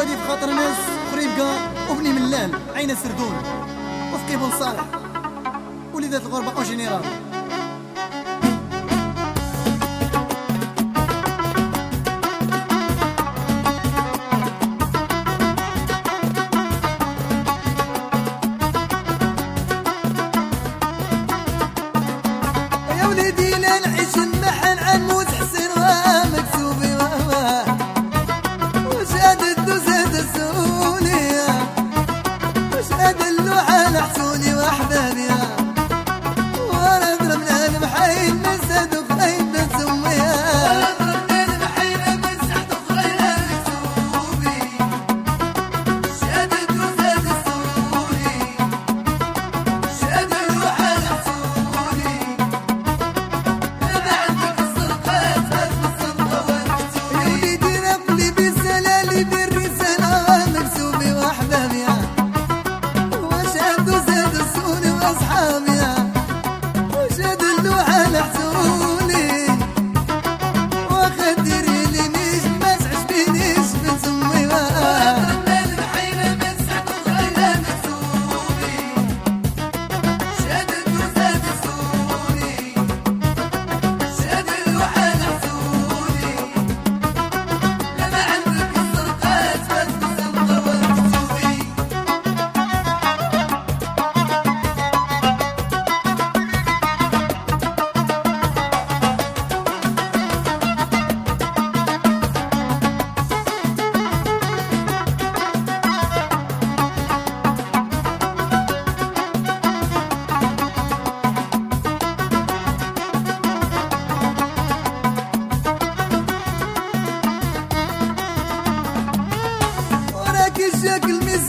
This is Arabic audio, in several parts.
وهادي في خاطر ناس خريبقة وبني ملال عين سردون وفقي بن صالح. وليدات الغربة أو جنرال. يا وليدي لا نعيش love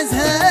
عزها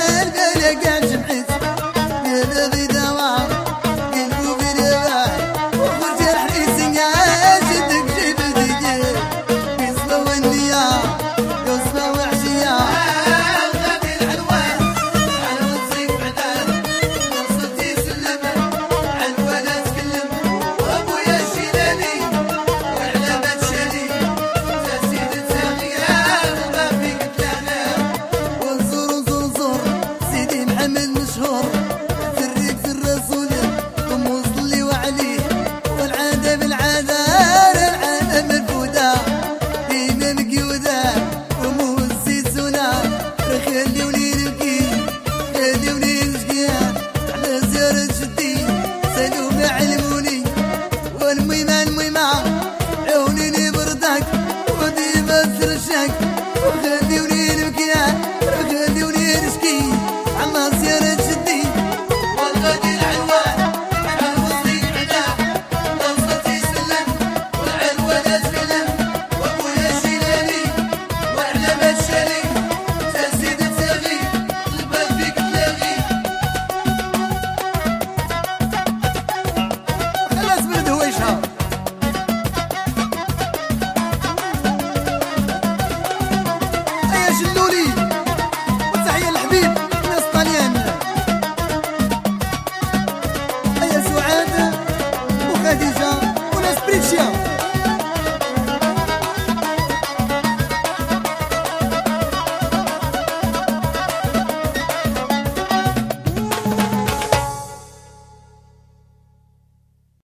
düşecek